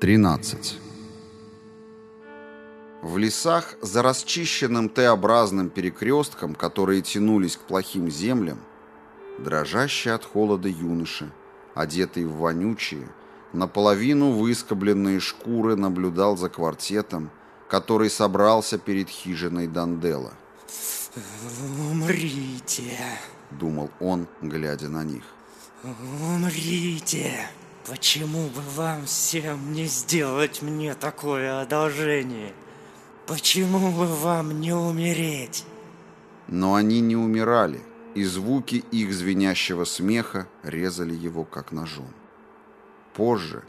13. В лесах за расчищенным Т-образным перекрестком, которые тянулись к плохим землям, дрожащий от холода юноша, одетый в вонючие, наполовину выскобленные шкуры, наблюдал за квартетом, который собрался перед хижиной Дандела. «Умрите!» — думал он, глядя на них. «Умрите!» Почему бы вам всем не сделать мне такое одолжение? Почему бы вам не умереть? Но они не умирали, и звуки их звенящего смеха резали его как ножом. Позже,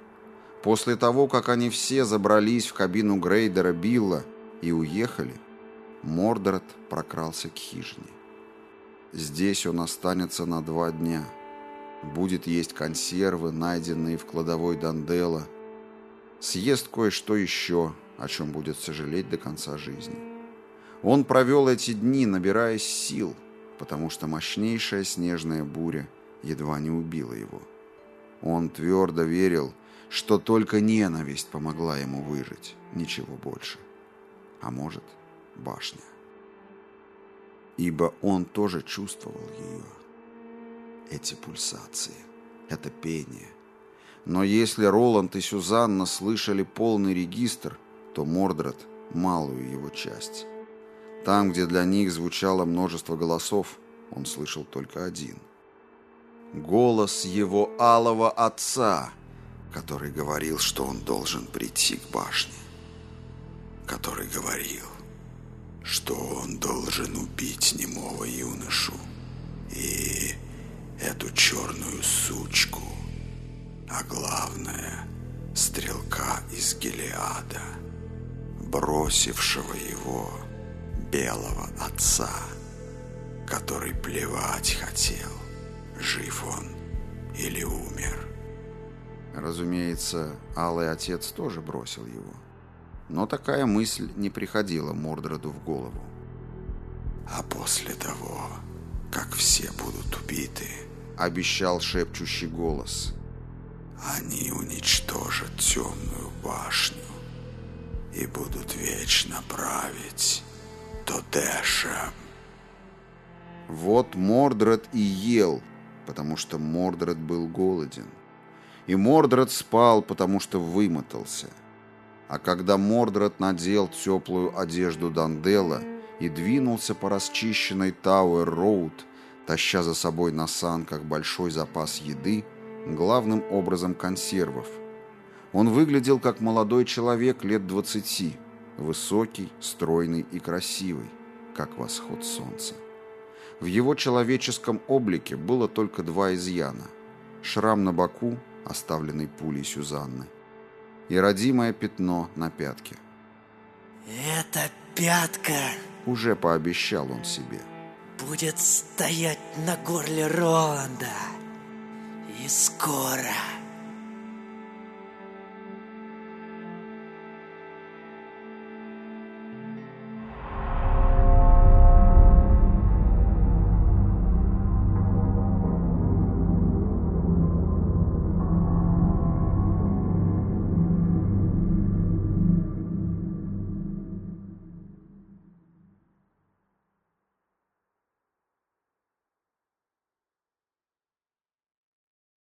после того, как они все забрались в кабину Грейдера Билла и уехали, Мордред прокрался к хижине. Здесь он останется на два дня – будет есть консервы, найденные в кладовой Дандела, съест кое-что еще, о чем будет сожалеть до конца жизни. Он провел эти дни, набираясь сил, потому что мощнейшая снежная буря едва не убила его. Он твердо верил, что только ненависть помогла ему выжить, ничего больше. А может, башня. Ибо он тоже чувствовал ее эти пульсации, это пение. Но если Роланд и Сюзанна слышали полный регистр, то Мордред – малую его часть. Там, где для них звучало множество голосов, он слышал только один. Голос его алого отца, который говорил, что он должен прийти к башне. Который говорил, что он должен убить немого юношу. И эту черную сучку, а главное, стрелка из Гелиада, бросившего его белого отца, который плевать хотел, жив он или умер. Разумеется, Алый Отец тоже бросил его. Но такая мысль не приходила Мордреду в голову. А после того, как все будут убиты, обещал шепчущий голос. Они уничтожат темную башню и будут вечно править Тодешем. Вот Мордред и ел, потому что Мордред был голоден. И Мордред спал, потому что вымотался. А когда Мордред надел теплую одежду Дандела и двинулся по расчищенной Тауэр-Роуд, таща за собой на санках большой запас еды, главным образом консервов. Он выглядел как молодой человек лет двадцати, высокий, стройный и красивый, как восход солнца. В его человеческом облике было только два изъяна. Шрам на боку, оставленный пулей Сюзанны, и родимое пятно на пятке. «Это пятка!» – уже пообещал он себе – будет стоять на горле Роланда. И скоро